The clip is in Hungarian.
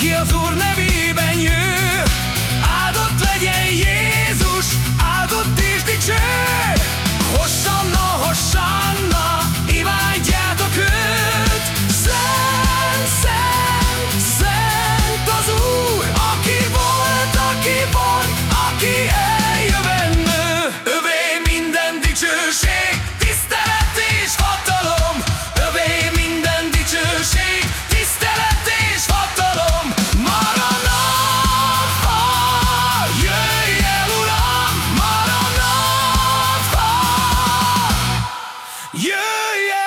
Ki az Úr nevében jön? yeah.